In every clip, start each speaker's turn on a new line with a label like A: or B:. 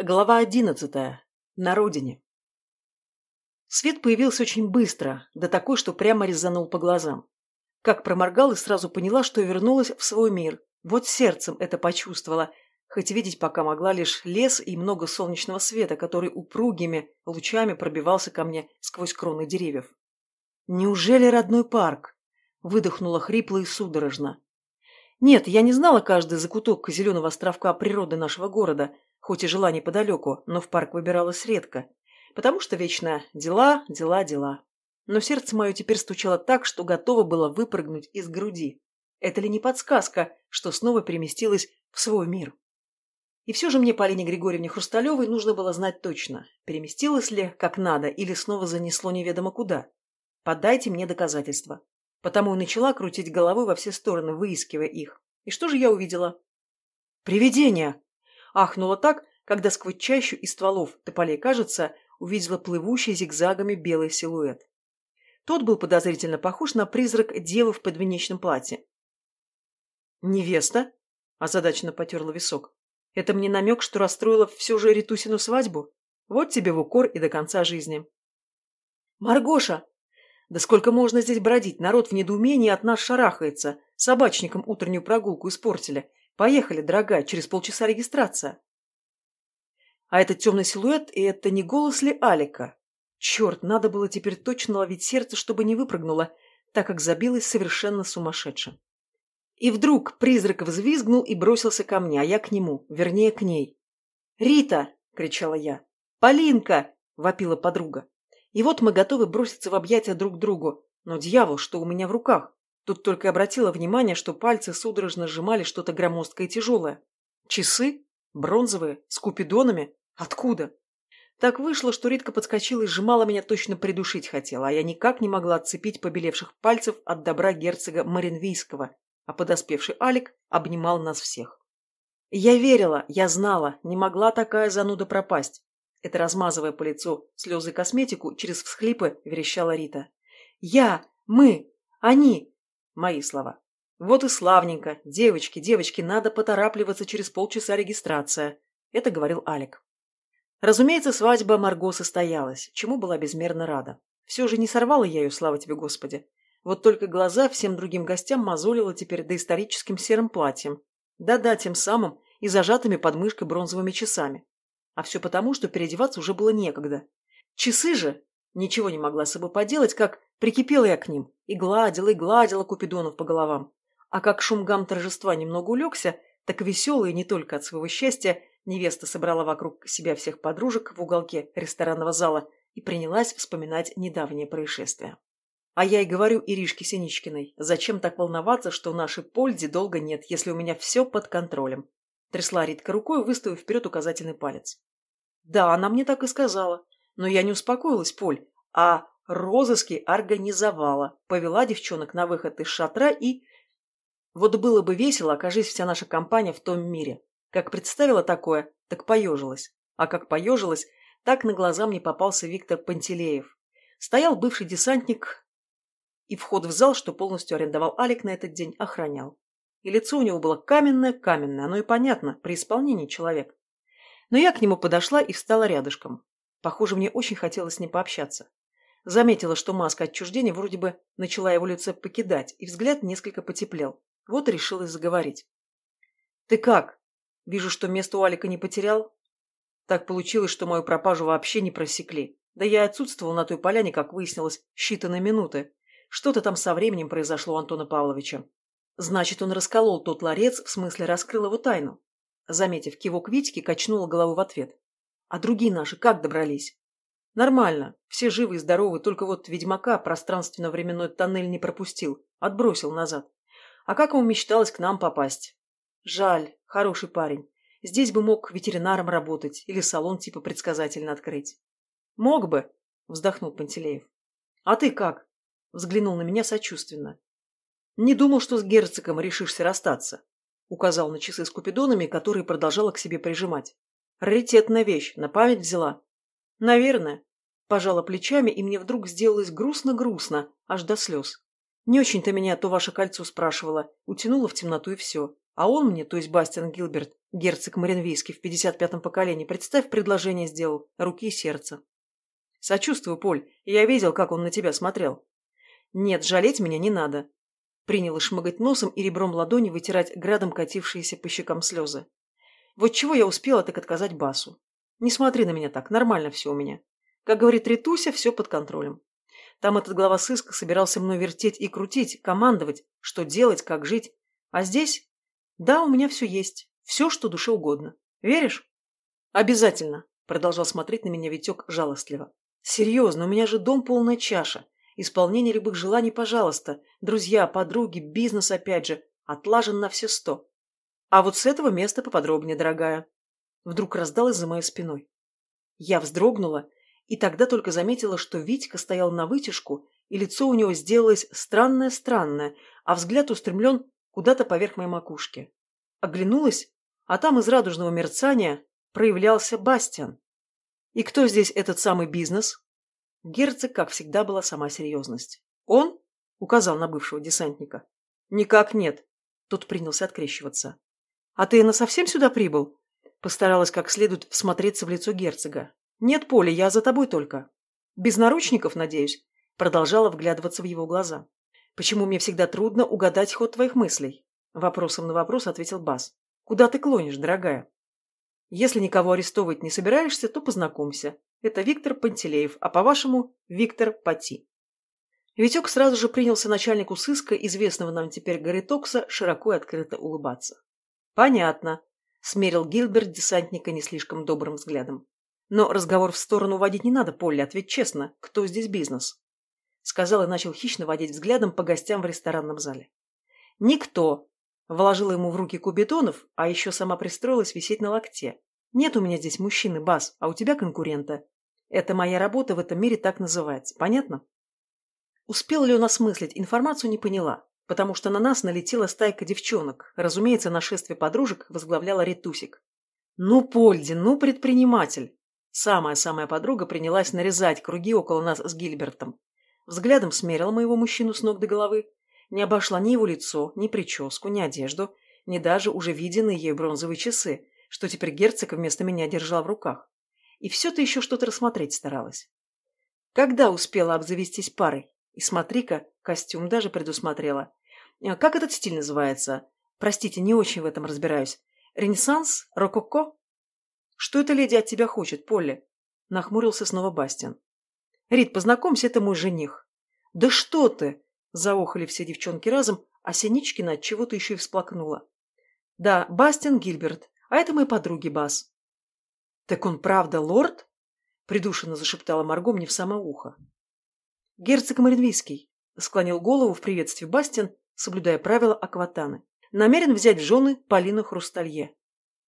A: Глава одиннадцатая. На родине. Свет появился очень быстро, да такой, что прямо резанул по глазам. Как проморгал и сразу поняла, что вернулась в свой мир. Вот сердцем это почувствовала, хоть видеть пока могла лишь лес и много солнечного света, который упругими лучами пробивался ко мне сквозь кроны деревьев. «Неужели родной парк?» – выдохнула хрипло и судорожно. Нет, я не знала каждый закуток зеленого островка природы нашего города – хоть и жила неподалеку, но в парк выбиралась редко, потому что вечно дела, дела, дела. Но сердце мое теперь стучало так, что готово было выпрыгнуть из груди. Это ли не подсказка, что снова переместилась в свой мир? И все же мне, Полине Григорьевне Хрусталевой, нужно было знать точно, переместилась ли как надо или снова занесло неведомо куда. Подайте мне доказательства. Потому и начала крутить головой во все стороны, выискивая их. И что же я увидела? «Привидение!» Ахнула так, когда сквозь чащу из стволов тополей, кажется, увидела плывущий зигзагами белый силуэт. Тот был подозрительно похож на призрак девы в подвенечном платье. «Невеста?» – озадаченно потерла висок. «Это мне намек, что расстроила все же Ритусину свадьбу? Вот тебе в укор и до конца жизни». «Маргоша! Да сколько можно здесь бродить? Народ в недоумении от нас шарахается. Собачникам утреннюю прогулку испортили. Поехали, дорогая, через полчаса регистрация. А этот темный силуэт, и это не голос ли Алика? Черт, надо было теперь точно ловить сердце, чтобы не выпрыгнуло, так как забилось совершенно сумасшедше. И вдруг призрак взвизгнул и бросился ко мне, а я к нему, вернее, к ней. «Рита!» — кричала я. «Полинка!» — вопила подруга. И вот мы готовы броситься в объятия друг к другу. Но дьявол, что у меня в руках? Тут только обратила внимание, что пальцы судорожно сжимали что-то громоздкое и тяжелое. Часы? Бронзовые? С купидонами? Откуда? Так вышло, что Ритка подскочила и сжимала меня, точно придушить хотела, а я никак не могла отцепить побелевших пальцев от добра герцога Маринвийского, а подоспевший Алик обнимал нас всех. Я верила, я знала, не могла такая зануда пропасть. Это размазывая по лицу слезы косметику, через всхлипы верещала Рита. «Я! Мы! Они! Мои слова. Вот и славненько. Девочки, девочки, надо поторапливаться, через полчаса регистрация. Это говорил Алик. Разумеется, свадьба Марго состоялась, чему была безмерно рада. Все же не сорвала я ее, слава тебе, Господи. Вот только глаза всем другим гостям мозолила теперь доисторическим серым платьем. Да-да, тем самым и зажатыми под мышкой бронзовыми часами. А все потому, что переодеваться уже было некогда. Часы же ничего не могла с собой поделать, как Прикипела я к ним и гладила, и гладила Купидонов по головам. А как шум гам торжества немного улегся, так веселая не только от своего счастья, невеста собрала вокруг себя всех подружек в уголке ресторанного зала и принялась вспоминать недавнее происшествие. А я и говорю Иришке Синичкиной, зачем так волноваться, что нашей пользе долго нет, если у меня все под контролем. Трясла Ритка рукой, выставив вперед указательный палец. Да, она мне так и сказала. Но я не успокоилась, Поль, а розыски организовала, повела девчонок на выход из шатра и... Вот было бы весело, окажись вся наша компания в том мире. Как представила такое, так поежилась. А как поежилась, так на глаза мне попался Виктор Пантелеев. Стоял бывший десантник и вход в зал, что полностью арендовал Алик на этот день, охранял. И лицо у него было каменное-каменное, оно и понятно, при исполнении человек. Но я к нему подошла и встала рядышком. Похоже, мне очень хотелось с ним пообщаться. Заметила, что маска отчуждения вроде бы начала его лицо покидать, и взгляд несколько потеплел. Вот и решилась заговорить. «Ты как? Вижу, что место у Алика не потерял?» Так получилось, что мою пропажу вообще не просекли. Да я отсутствовал на той поляне, как выяснилось, считанные минуты. Что-то там со временем произошло у Антона Павловича. Значит, он расколол тот ларец, в смысле раскрыл его тайну. Заметив кивок Витьки, качнула голову в ответ. А другие наши как добрались? Нормально. Все живы и здоровы, только вот ведьмака пространственно-временной тоннель не пропустил. Отбросил назад. А как ему мечталось к нам попасть? Жаль. Хороший парень. Здесь бы мог ветеринаром работать или салон типа предсказательно открыть. Мог бы, вздохнул Пантелеев. А ты как? Взглянул на меня сочувственно. Не думал, что с герцогом решишься расстаться. Указал на часы с купидонами, которые продолжала к себе прижимать. Раритетная вещь, на память взяла. Наверное. Пожала плечами, и мне вдруг сделалось грустно-грустно, аж до слез. Не очень-то меня то ваше кольцо спрашивала, утянула в темноту и все. А он мне, то есть Бастиан Гилберт, герцог Маринвийский в 55-м поколении, представь, предложение сделал, руки и сердце. Сочувствую, Поль, я видел, как он на тебя смотрел. Нет, жалеть меня не надо. Приняла шмыгать носом и ребром ладони вытирать градом катившиеся по щекам слезы. Вот чего я успела так отказать Басу. Не смотри на меня так, нормально все у меня. Как говорит Ритуся, все под контролем. Там этот глава сыска собирался мной вертеть и крутить, командовать, что делать, как жить. А здесь да, у меня все есть. Все, что душе угодно. Веришь? Обязательно, продолжал смотреть на меня Витек жалостливо. Серьезно, у меня же дом полная чаша. Исполнение любых желаний, пожалуйста. Друзья, подруги, бизнес опять же. Отлажен на все сто. А вот с этого места поподробнее, дорогая. Вдруг раздалось за моей спиной. Я вздрогнула и тогда только заметила, что Витька стоял на вытяжку, и лицо у него сделалось странное-странное, а взгляд устремлен куда-то поверх моей макушки. Оглянулась, а там из радужного мерцания проявлялся Бастиан. И кто здесь этот самый бизнес? Герцог, как всегда, была сама серьезность. Он? Указал на бывшего десантника. Никак нет. Тот принялся открещиваться. А ты на совсем сюда прибыл? Постаралась как следует всмотреться в лицо герцога. Нет, Поля, я за тобой только. Без наручников, надеюсь? Продолжала вглядываться в его глаза. Почему мне всегда трудно угадать ход твоих мыслей? Вопросом на вопрос ответил Бас. Куда ты клонишь, дорогая? Если никого арестовывать не собираешься, то познакомься. Это Виктор Пантелеев, а по-вашему Виктор Пати. Витек сразу же принялся начальнику сыска, известного нам теперь Горитокса, широко и открыто улыбаться. «Понятно», — смерил Гилберт десантника не слишком добрым взглядом. «Но разговор в сторону водить не надо, Полли, ответь честно, кто здесь бизнес?» сказал и начал хищно водить взглядом по гостям в ресторанном зале. «Никто!» Вложила ему в руки кубитонов, а еще сама пристроилась висеть на локте. «Нет у меня здесь мужчины, Бас, а у тебя конкурента. Это моя работа в этом мире так называется. Понятно?» Успел ли он осмыслить, информацию не поняла, потому что на нас налетела стайка девчонок. Разумеется, нашествие подружек возглавляла Ретусик. «Ну, Польди, ну, предприниматель!» Самая-самая подруга принялась нарезать круги около нас с Гильбертом. Взглядом смерила моего мужчину с ног до головы. Не обошла ни его лицо, ни прическу, ни одежду, ни даже уже виденные ей бронзовые часы, что теперь герцог вместо меня держал в руках. И все-то еще что-то рассмотреть старалась. Когда успела обзавестись парой? И смотри-ка, костюм даже предусмотрела. Э, как этот стиль называется? Простите, не очень в этом разбираюсь. Ренессанс? Рококо? Что эта леди от тебя хочет, Полли? Нахмурился снова Бастин. Рит, познакомься, это мой жених. Да что ты! Заохали все девчонки разом, а Синичкина от чего-то еще и всплакнула. Да, Бастин Гильберт, а это мои подруги Бас. Так он правда лорд? Придушенно зашептала Марго мне в самое ухо. Герцог Маринвийский склонил голову в приветствии Бастин, соблюдая правила акватаны. Намерен взять в жены Полину Хрусталье.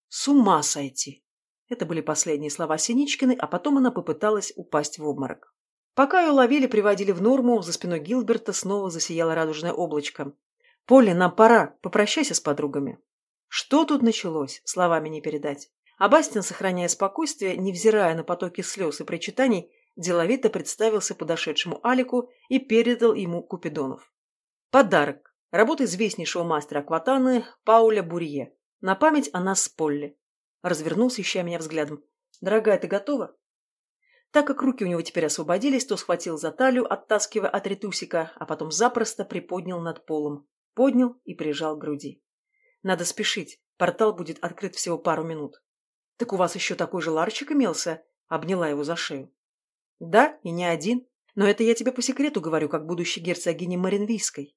A: С ума сойти! Это были последние слова Синичкины, а потом она попыталась упасть в обморок. Пока ее ловили, приводили в норму, за спиной Гилберта снова засияло радужное облачко. «Поле, нам пора. Попрощайся с подругами». Что тут началось, словами не передать. А Бастин, сохраняя спокойствие, невзирая на потоки слез и причитаний, деловито представился подошедшему Алику и передал ему Купидонов. Подарок. Работа известнейшего мастера Акватаны Пауля Бурье. На память о нас с Полли. Развернулся, ища меня взглядом. «Дорогая, ты готова?» Так как руки у него теперь освободились, то схватил за талию, оттаскивая от ретусика, а потом запросто приподнял над полом. Поднял и прижал к груди. Надо спешить, портал будет открыт всего пару минут. Так у вас еще такой же ларчик имелся? Обняла его за шею. Да, и не один. Но это я тебе по секрету говорю, как будущей герцогине Маринвийской.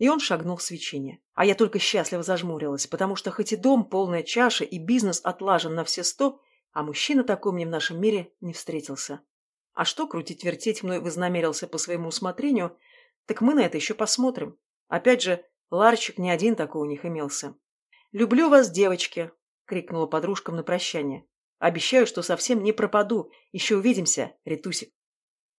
A: И он шагнул в свечение. А я только счастливо зажмурилась, потому что хоть и дом, полная чаша, и бизнес отлажен на все сто, а мужчина такой мне в нашем мире не встретился. А что крутить-вертеть мной вознамерился по своему усмотрению, так мы на это еще посмотрим. Опять же, Ларчик не один такой у них имелся. «Люблю вас, девочки!» — крикнула подружкам на прощание. «Обещаю, что совсем не пропаду. Еще увидимся, Ритусик!»